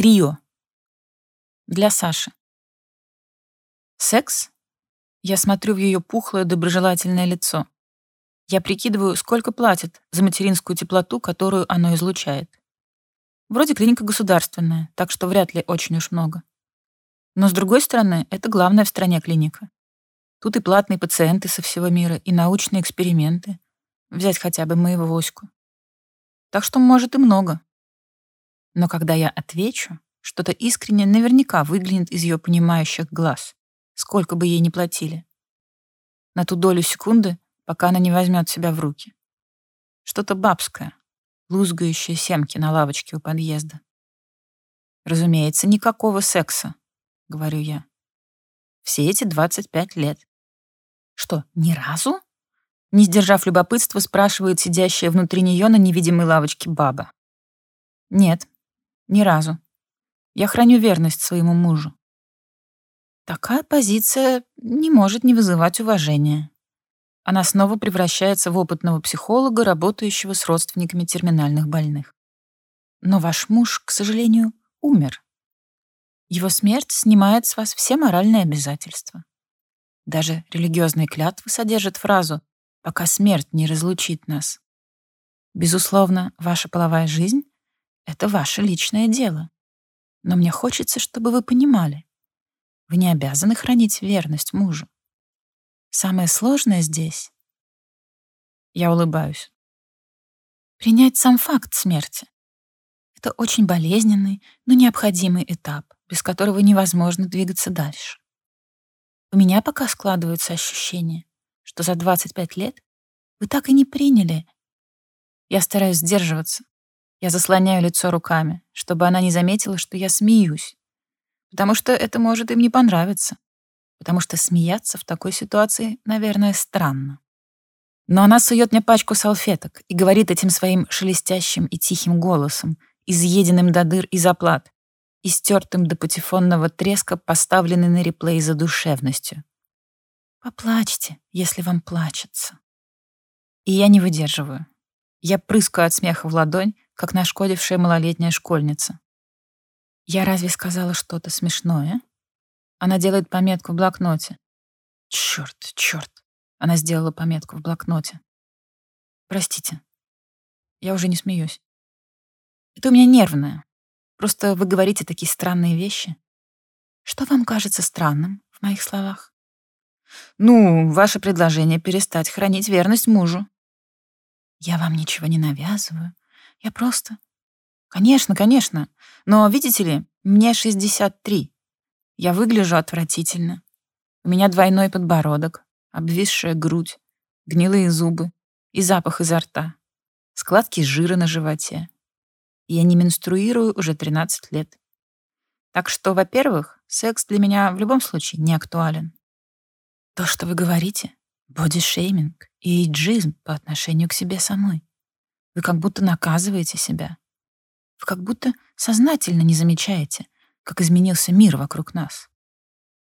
Крио. Для Саши. Секс? Я смотрю в ее пухлое доброжелательное лицо. Я прикидываю, сколько платят за материнскую теплоту, которую оно излучает. Вроде клиника государственная, так что вряд ли очень уж много. Но, с другой стороны, это главная в стране клиника. Тут и платные пациенты со всего мира, и научные эксперименты. Взять хотя бы моего Воську. Так что, может, и много. Но когда я отвечу, что-то искренне наверняка выглянет из ее понимающих глаз, сколько бы ей ни платили. На ту долю секунды, пока она не возьмет себя в руки. Что-то бабское, лузгающее семки на лавочке у подъезда. Разумеется, никакого секса, говорю я. Все эти 25 лет. Что, ни разу? Не сдержав любопытства, спрашивает сидящая внутри нее на невидимой лавочке баба. Нет, ни разу. Я храню верность своему мужу. Такая позиция не может не вызывать уважения. Она снова превращается в опытного психолога, работающего с родственниками терминальных больных. Но ваш муж, к сожалению, умер. Его смерть снимает с вас все моральные обязательства. Даже религиозные клятвы содержат фразу «пока смерть не разлучит нас». Безусловно, ваша половая жизнь — это ваше личное дело. Но мне хочется, чтобы вы понимали, вы не обязаны хранить верность мужу. Самое сложное здесь — я улыбаюсь. Принять сам факт смерти. Это очень болезненный, но необходимый этап без которого невозможно двигаться дальше. У меня пока складывается ощущение, что за 25 лет вы так и не приняли. Я стараюсь сдерживаться. Я заслоняю лицо руками, чтобы она не заметила, что я смеюсь. Потому что это может им не понравиться. Потому что смеяться в такой ситуации, наверное, странно. Но она сует мне пачку салфеток и говорит этим своим шелестящим и тихим голосом, изъеденным до дыр и заплат и до патефонного треска, поставленный на реплей за душевностью. Поплачьте, если вам плачется. И я не выдерживаю. Я прыскаю от смеха в ладонь, как нашкодившая малолетняя школьница. Я разве сказала что-то смешное? Она делает пометку в блокноте. Черт, черт. Она сделала пометку в блокноте. Простите. Я уже не смеюсь. Это у меня нервное. Просто вы говорите такие странные вещи. Что вам кажется странным в моих словах? Ну, ваше предложение перестать хранить верность мужу. Я вам ничего не навязываю. Я просто... Конечно, конечно. Но, видите ли, мне 63. Я выгляжу отвратительно. У меня двойной подбородок, обвисшая грудь, гнилые зубы и запах изо рта, складки жира на животе. Я не менструирую уже 13 лет. Так что, во-первых, секс для меня в любом случае не актуален. То, что вы говорите, бодишейминг и эйджизм по отношению к себе самой. Вы как будто наказываете себя. Вы как будто сознательно не замечаете, как изменился мир вокруг нас.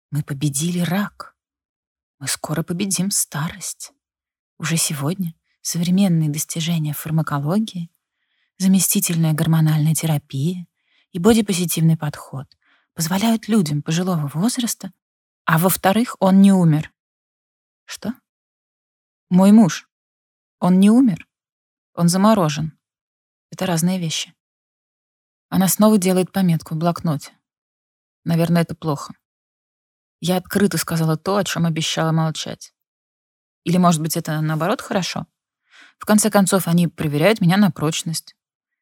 Мы победили рак. Мы скоро победим старость. Уже сегодня современные достижения фармакологии заместительная гормональная терапия и бодипозитивный подход позволяют людям пожилого возраста, а во-вторых, он не умер. Что? Мой муж. Он не умер. Он заморожен. Это разные вещи. Она снова делает пометку в блокноте. Наверное, это плохо. Я открыто сказала то, о чем обещала молчать. Или, может быть, это наоборот хорошо? В конце концов, они проверяют меня на прочность.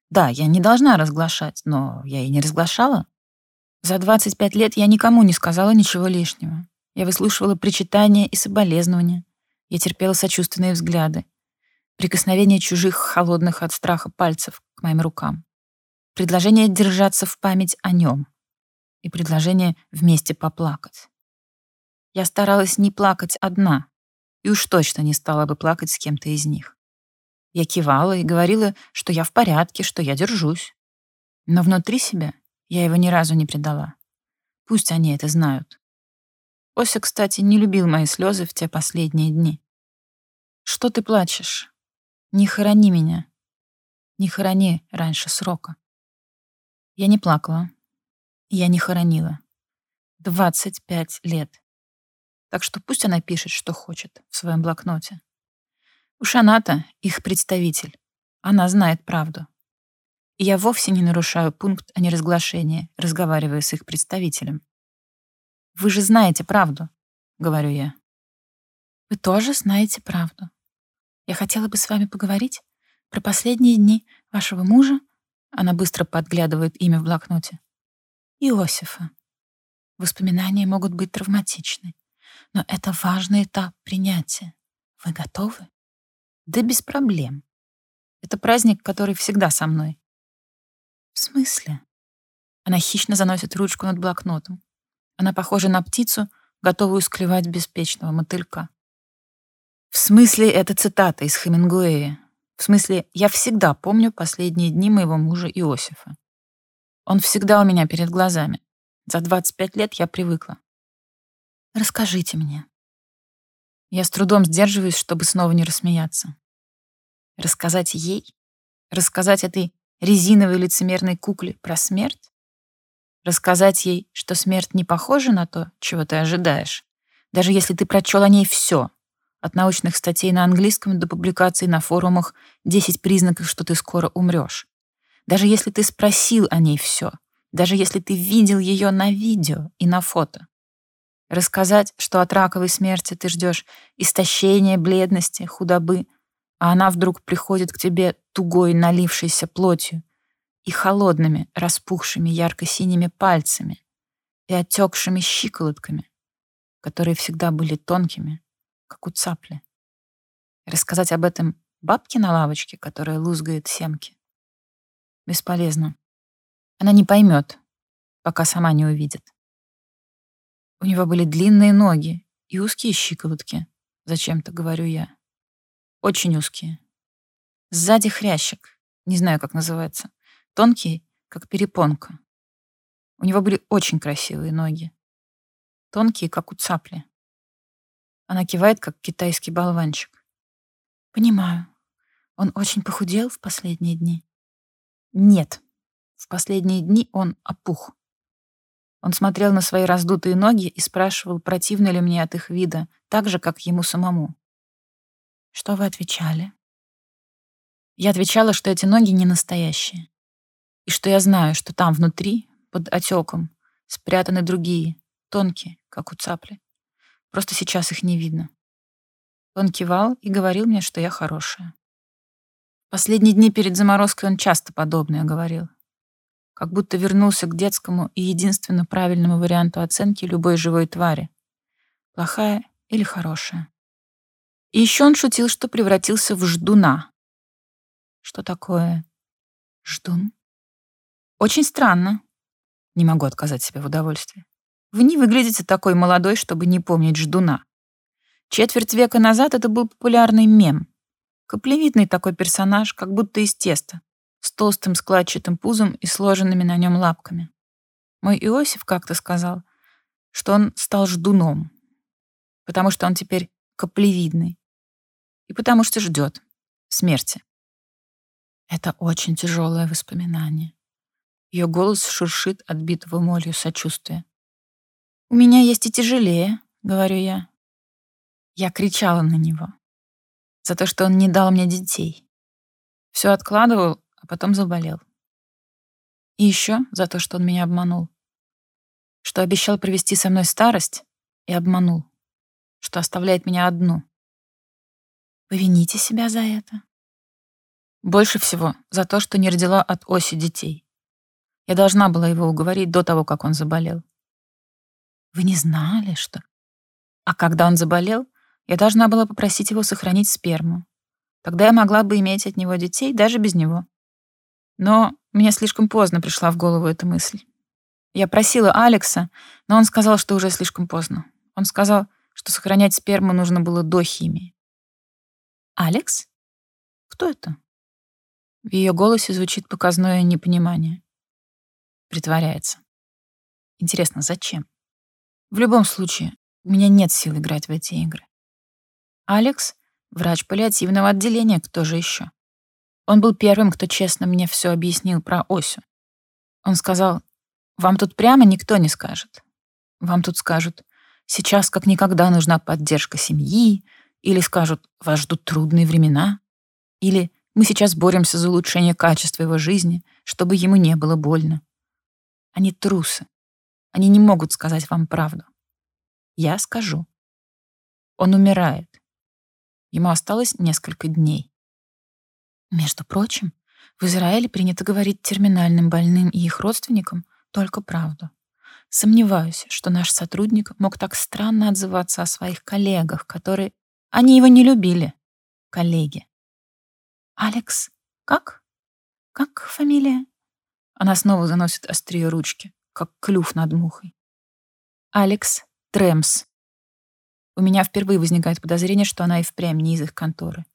Да, я не должна разглашать, но я и не разглашала. За 25 лет я никому не сказала ничего лишнего. Я выслушивала причитания и соболезнования. Я терпела сочувственные взгляды. Прикосновение чужих, холодных от страха пальцев к моим рукам. Предложение держаться в память о нем. И предложение вместе поплакать. Я старалась не плакать одна. И уж точно не стала бы плакать с кем-то из них. Я кивала и говорила, что я в порядке, что я держусь. Но внутри себя я его ни разу не предала. Пусть они это знают. Ося, кстати, не любил мои слезы в те последние дни. «Что ты плачешь? Не хорони меня. Не хорони раньше срока». Я не плакала. я не хоронила. 25 лет. Так что пусть она пишет, что хочет в своем блокноте. Уж она-то их представитель. Она знает правду. И я вовсе не нарушаю пункт о неразглашении, разговаривая с их представителем. «Вы же знаете правду», — говорю я. «Вы тоже знаете правду. Я хотела бы с вами поговорить про последние дни вашего мужа». Она быстро подглядывает имя в блокноте. «Иосифа. Воспоминания могут быть травматичны, но это важный этап принятия. Вы готовы? Да без проблем. Это праздник, который всегда со мной. В смысле? Она хищно заносит ручку над блокнотом. Она похожа на птицу, готовую склевать беспечного мотылька. В смысле, это цитата из Хемингуэя. В смысле, я всегда помню последние дни моего мужа Иосифа. Он всегда у меня перед глазами. За 25 лет я привыкла. Расскажите мне. Я с трудом сдерживаюсь, чтобы снова не рассмеяться. Рассказать ей? Рассказать этой резиновой лицемерной кукле про смерть? Рассказать ей, что смерть не похожа на то, чего ты ожидаешь, даже если ты прочел о ней все, от научных статей на английском до публикаций на форумах «10 признаков, что ты скоро умрешь». Даже если ты спросил о ней все, даже если ты видел ее на видео и на фото. Рассказать, что от раковой смерти ты ждешь истощения, бледности, худобы, а она вдруг приходит к тебе тугой, налившейся плотью и холодными, распухшими ярко-синими пальцами и отекшими щиколотками, которые всегда были тонкими, как у цапли. Рассказать об этом бабке на лавочке, которая лузгает семки? Бесполезно. Она не поймет, пока сама не увидит. У него были длинные ноги и узкие щиколотки, зачем-то говорю я. Очень узкие. Сзади хрящик, не знаю, как называется. Тонкий, как перепонка. У него были очень красивые ноги. Тонкие, как у цапли. Она кивает, как китайский болванчик. Понимаю. Он очень похудел в последние дни? Нет, в последние дни он опух. Он смотрел на свои раздутые ноги и спрашивал, противно ли мне от их вида, так же, как ему самому. Что вы отвечали? Я отвечала, что эти ноги не настоящие. И что я знаю, что там внутри, под отеком, спрятаны другие, тонкие, как у цапли. Просто сейчас их не видно. Он кивал и говорил мне, что я хорошая. Последние дни перед заморозкой он часто подобное говорил как будто вернулся к детскому и единственно правильному варианту оценки любой живой твари. Плохая или хорошая. И еще он шутил, что превратился в ждуна. Что такое ждун? Очень странно. Не могу отказать себе в удовольствии. Вы не выглядите такой молодой, чтобы не помнить ждуна. Четверть века назад это был популярный мем. Каплевидный такой персонаж, как будто из теста с толстым складчатым пузом и сложенными на нем лапками. Мой Иосиф как-то сказал, что он стал ждуном, потому что он теперь каплевидный и потому что ждет смерти. Это очень тяжелое воспоминание. Ее голос шуршит от битого молью сочувствия. «У меня есть и тяжелее», — говорю я. Я кричала на него за то, что он не дал мне детей. Все откладывал, а потом заболел. И еще за то, что он меня обманул. Что обещал провести со мной старость и обманул. Что оставляет меня одну. Вы вините себя за это? Больше всего за то, что не родила от оси детей. Я должна была его уговорить до того, как он заболел. Вы не знали, что... А когда он заболел, я должна была попросить его сохранить сперму. Тогда я могла бы иметь от него детей даже без него. Но мне слишком поздно пришла в голову эта мысль. Я просила Алекса, но он сказал, что уже слишком поздно. Он сказал, что сохранять сперму нужно было до химии. «Алекс? Кто это?» В ее голосе звучит показное непонимание. Притворяется. Интересно, зачем? В любом случае, у меня нет сил играть в эти игры. Алекс — врач паллиативного отделения, кто же еще? Он был первым, кто честно мне все объяснил про Осю. Он сказал, Вам тут прямо никто не скажет. Вам тут скажут, сейчас как никогда нужна поддержка семьи, или скажут, вас ждут трудные времена, или мы сейчас боремся за улучшение качества его жизни, чтобы ему не было больно. Они трусы. Они не могут сказать вам правду. Я скажу. Он умирает. Ему осталось несколько дней. Между прочим, в Израиле принято говорить терминальным больным и их родственникам только правду. Сомневаюсь, что наш сотрудник мог так странно отзываться о своих коллегах, которые... Они его не любили. Коллеги. «Алекс, как? Как фамилия?» Она снова заносит острие ручки, как клюв над мухой. «Алекс Тремс». У меня впервые возникает подозрение, что она и впрямь не из их конторы.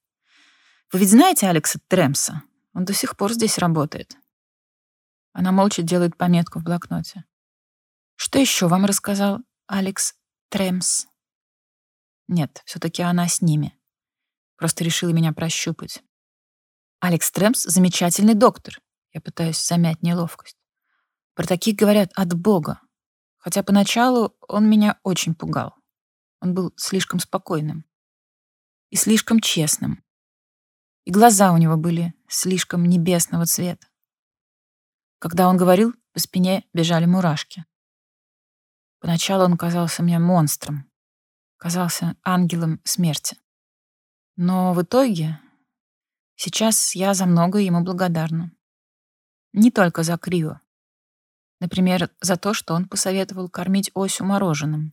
«Вы ведь знаете Алекса Тремса? Он до сих пор здесь работает». Она молча делает пометку в блокноте. «Что еще вам рассказал Алекс Тремс?» Нет, все-таки она с ними. Просто решила меня прощупать. Алекс Трэмс — замечательный доктор. Я пытаюсь замять неловкость. Про таких говорят от Бога. Хотя поначалу он меня очень пугал. Он был слишком спокойным. И слишком честным. И глаза у него были слишком небесного цвета. Когда он говорил, по спине бежали мурашки. Поначалу он казался мне монстром, казался ангелом смерти. Но в итоге Сейчас я за многое ему благодарна. Не только за Крио. Например, за то, что он посоветовал кормить Осю мороженым.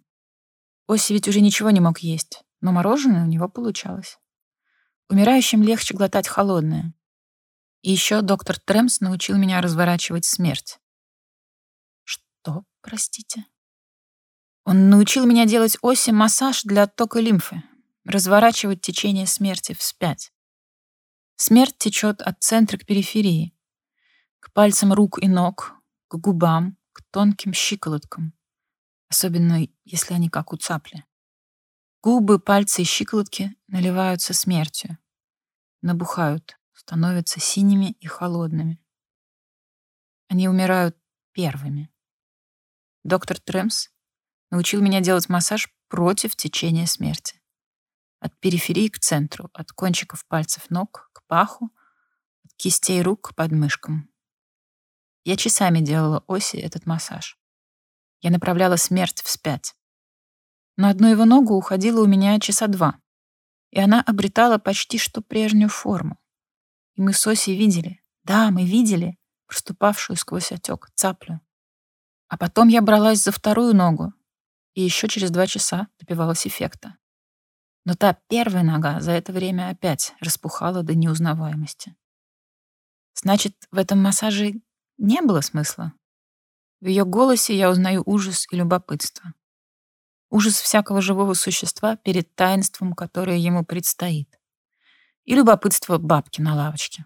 Оси ведь уже ничего не мог есть, но мороженое у него получалось. Умирающим легче глотать холодное. И еще доктор Тремс научил меня разворачивать смерть. Что, простите? Он научил меня делать Оси массаж для оттока лимфы, разворачивать течение смерти вспять. Смерть течет от центра к периферии, к пальцам рук и ног, к губам, к тонким щиколоткам, особенно если они как у цапли. Губы, пальцы и щиколотки наливаются смертью, набухают, становятся синими и холодными. Они умирают первыми. Доктор Тремс научил меня делать массаж против течения смерти. От периферии к центру, от кончиков пальцев ног к паху, от кистей рук к подмышкам. Я часами делала оси этот массаж. Я направляла смерть вспять. На одну его ногу уходила у меня часа два, и она обретала почти что прежнюю форму. И мы с Осей видели, да, мы видели проступавшую сквозь отек цаплю. А потом я бралась за вторую ногу, и еще через два часа добивалась эффекта. Но та первая нога за это время опять распухала до неузнаваемости. Значит, в этом массаже не было смысла? В ее голосе я узнаю ужас и любопытство. Ужас всякого живого существа перед таинством, которое ему предстоит. И любопытство бабки на лавочке.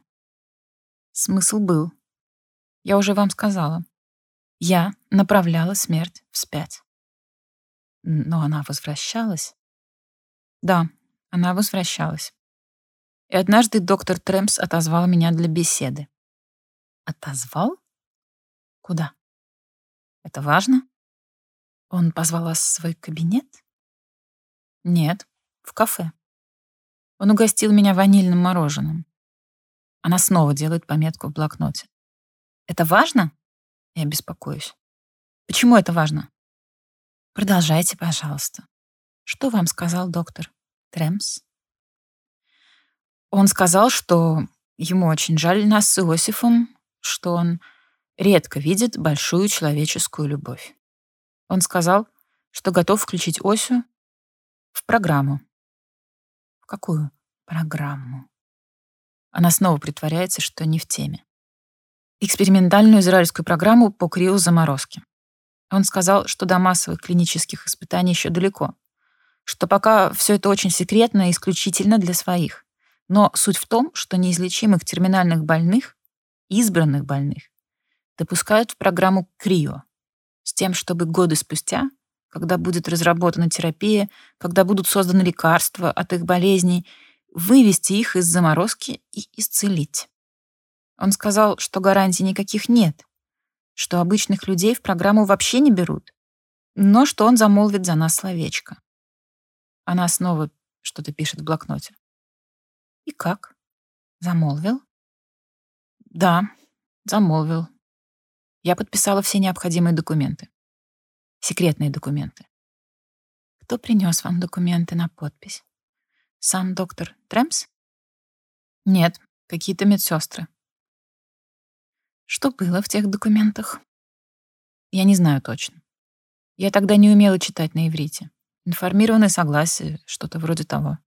Смысл был. Я уже вам сказала. Я направляла смерть вспять. Но она возвращалась. Да, она возвращалась. И однажды доктор Трэмс отозвал меня для беседы. Отозвал? Куда? Это важно? Он позвал вас в свой кабинет? Нет, в кафе. Он угостил меня ванильным мороженым. Она снова делает пометку в блокноте. Это важно? Я беспокоюсь. Почему это важно? Продолжайте, пожалуйста. Что вам сказал доктор? Тремс. Он сказал, что ему очень жаль нас с Иосифом, что он редко видит большую человеческую любовь. Он сказал, что готов включить Осю в программу. В какую программу? Она снова притворяется, что не в теме. Экспериментальную израильскую программу по криозаморозке. Он сказал, что до массовых клинических испытаний еще далеко, что пока все это очень секретно и исключительно для своих. Но суть в том, что неизлечимых терминальных больных, избранных больных, допускают в программу КРИО с тем, чтобы годы спустя, когда будет разработана терапия, когда будут созданы лекарства от их болезней, вывести их из заморозки и исцелить. Он сказал, что гарантий никаких нет, что обычных людей в программу вообще не берут, но что он замолвит за нас словечко. Она снова что-то пишет в блокноте. И как? Замолвил? Да, замолвил. Я подписала все необходимые документы. Секретные документы. Кто принес вам документы на подпись? Сам доктор Трэмс? Нет, какие-то медсестры. Что было в тех документах? Я не знаю точно. Я тогда не умела читать на иврите. Информированное согласие, что-то вроде того.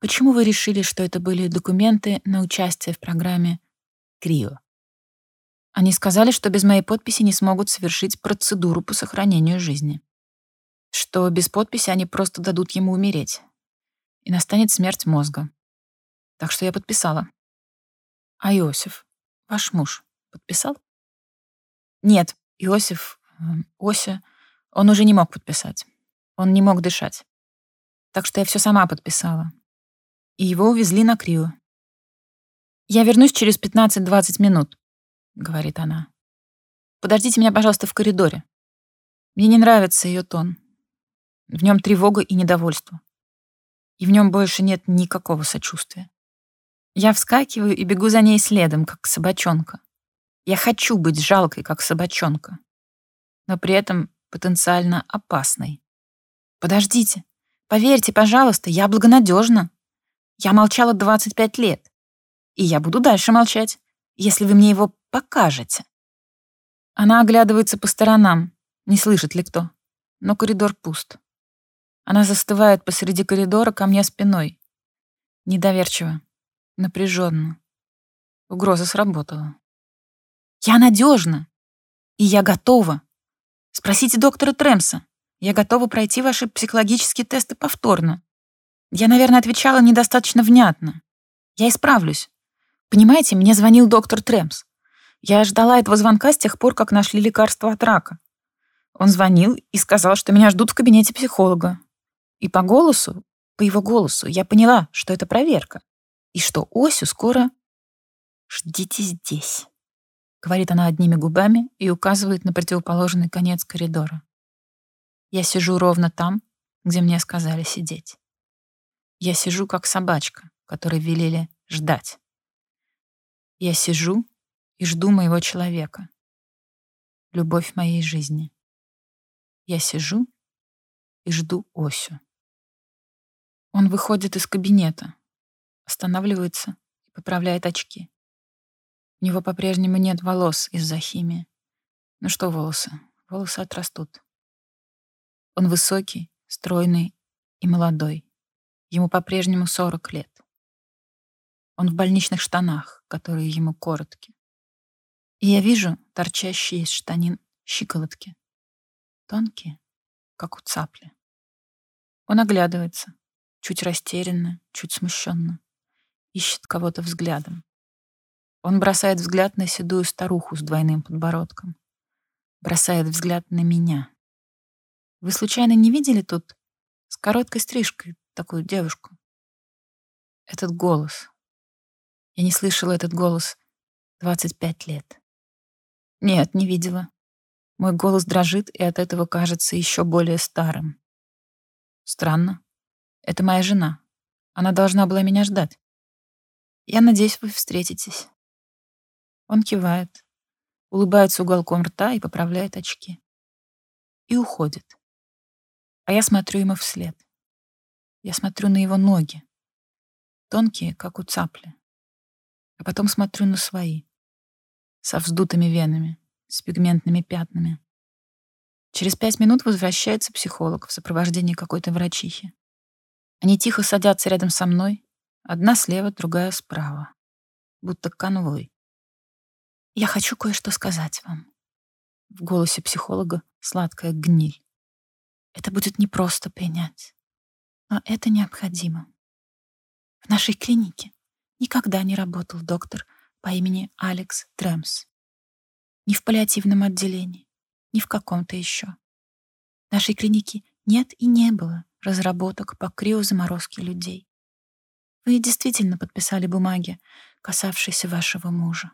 Почему вы решили, что это были документы на участие в программе «Крио»? Они сказали, что без моей подписи не смогут совершить процедуру по сохранению жизни. Что без подписи они просто дадут ему умереть. И настанет смерть мозга. Так что я подписала. А Иосиф? Ваш муж подписал? Нет, Иосиф, э, Ося, он уже не мог подписать. Он не мог дышать. Так что я все сама подписала. И его увезли на Крио. «Я вернусь через 15-20 минут», — говорит она. «Подождите меня, пожалуйста, в коридоре. Мне не нравится ее тон. В нем тревога и недовольство. И в нем больше нет никакого сочувствия. Я вскакиваю и бегу за ней следом, как собачонка. Я хочу быть жалкой, как собачонка, но при этом потенциально опасной. Подождите, поверьте, пожалуйста, я благонадежна. Я молчала 25 лет, и я буду дальше молчать, если вы мне его покажете. Она оглядывается по сторонам, не слышит ли кто, но коридор пуст. Она застывает посреди коридора ко мне спиной. Недоверчиво. Напряженно. Угроза сработала. Я надежна. И я готова. Спросите доктора Тремса. Я готова пройти ваши психологические тесты повторно. Я, наверное, отвечала недостаточно внятно. Я исправлюсь. Понимаете, мне звонил доктор Тремс. Я ждала этого звонка с тех пор, как нашли лекарство от рака. Он звонил и сказал, что меня ждут в кабинете психолога. И по голосу, по его голосу, я поняла, что это проверка и что Осю скоро... «Ждите здесь», — говорит она одними губами и указывает на противоположный конец коридора. Я сижу ровно там, где мне сказали сидеть. Я сижу, как собачка, которой велели ждать. Я сижу и жду моего человека. Любовь моей жизни. Я сижу и жду Осю. Он выходит из кабинета, останавливается и поправляет очки. У него по-прежнему нет волос из-за химии. Ну что волосы? Волосы отрастут. Он высокий, стройный и молодой. Ему по-прежнему 40 лет. Он в больничных штанах, которые ему коротки. И я вижу торчащие из штанин щиколотки. Тонкие, как у цапли. Он оглядывается, чуть растерянно, чуть смущенно ищет кого-то взглядом. Он бросает взгляд на седую старуху с двойным подбородком. Бросает взгляд на меня. Вы случайно не видели тут с короткой стрижкой такую девушку? Этот голос. Я не слышала этот голос 25 лет. Нет, не видела. Мой голос дрожит и от этого кажется еще более старым. Странно. Это моя жена. Она должна была меня ждать. Я надеюсь, вы встретитесь. Он кивает, улыбается уголком рта и поправляет очки. И уходит. А я смотрю ему вслед. Я смотрю на его ноги, тонкие, как у цапли. А потом смотрю на свои, со вздутыми венами, с пигментными пятнами. Через пять минут возвращается психолог в сопровождении какой-то врачихи. Они тихо садятся рядом со мной, Одна слева, другая справа. Будто конвой. «Я хочу кое-что сказать вам». В голосе психолога сладкая гниль. Это будет непросто принять, но это необходимо. В нашей клинике никогда не работал доктор по имени Алекс Трэмс. Ни в паллиативном отделении, ни в каком-то еще. В нашей клинике нет и не было разработок по криозаморозке людей. Вы действительно подписали бумаги, касавшиеся вашего мужа.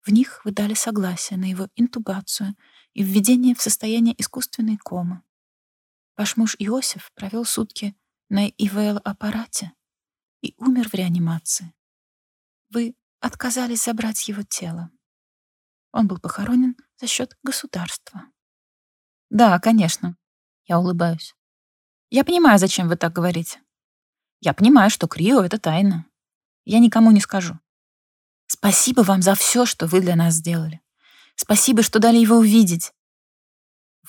В них вы дали согласие на его интубацию и введение в состояние искусственной комы. Ваш муж Иосиф провел сутки на ИВЛ-аппарате и умер в реанимации. Вы отказались забрать его тело. Он был похоронен за счет государства. Да, конечно. Я улыбаюсь. Я понимаю, зачем вы так говорите. Я понимаю, что Крио — это тайна. Я никому не скажу. Спасибо вам за все, что вы для нас сделали. Спасибо, что дали его увидеть.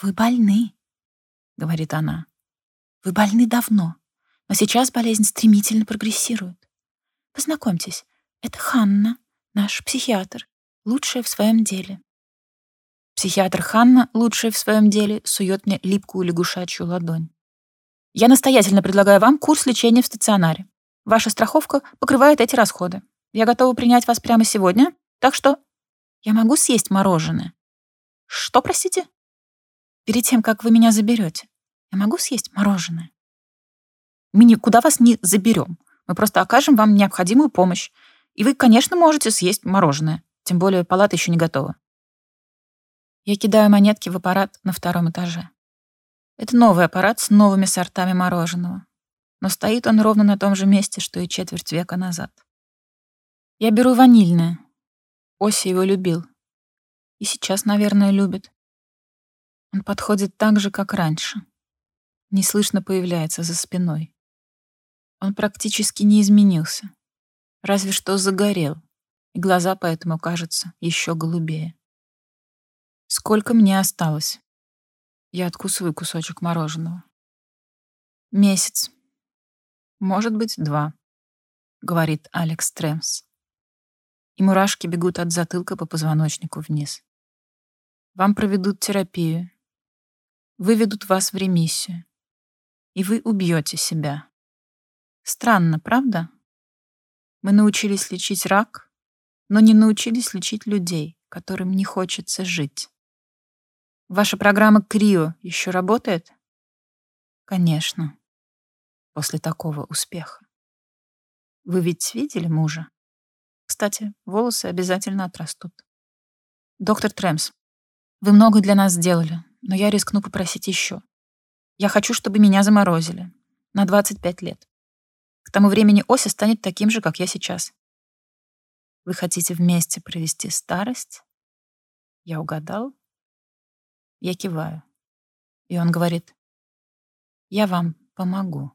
Вы больны, говорит она. Вы больны давно, но сейчас болезнь стремительно прогрессирует. Познакомьтесь, это Ханна, наш психиатр, лучшая в своем деле. Психиатр Ханна, лучшая в своем деле, сует мне липкую лягушачью ладонь. Я настоятельно предлагаю вам курс лечения в стационаре. Ваша страховка покрывает эти расходы. Я готова принять вас прямо сегодня, так что я могу съесть мороженое. Что, простите? Перед тем, как вы меня заберете, я могу съесть мороженое? Мы никуда вас не заберем. Мы просто окажем вам необходимую помощь. И вы, конечно, можете съесть мороженое. Тем более палата еще не готова. Я кидаю монетки в аппарат на втором этаже. Это новый аппарат с новыми сортами мороженого. Но стоит он ровно на том же месте, что и четверть века назад. Я беру ванильное. Оси его любил. И сейчас, наверное, любит. Он подходит так же, как раньше. Неслышно появляется за спиной. Он практически не изменился. Разве что загорел, и глаза поэтому кажутся еще голубее. Сколько мне осталось? Я откусываю кусочек мороженого. Месяц. Может быть, два, говорит Алекс Трэмс и мурашки бегут от затылка по позвоночнику вниз. Вам проведут терапию, выведут вас в ремиссию, и вы убьете себя. Странно, правда? Мы научились лечить рак, но не научились лечить людей, которым не хочется жить. Ваша программа Крио еще работает? Конечно. После такого успеха. Вы ведь видели мужа? Кстати, волосы обязательно отрастут. Доктор Трэмс, вы много для нас сделали, но я рискну попросить еще. Я хочу, чтобы меня заморозили. На 25 лет. К тому времени Ося станет таким же, как я сейчас. Вы хотите вместе провести старость? Я угадал? Я киваю. И он говорит, я вам помогу.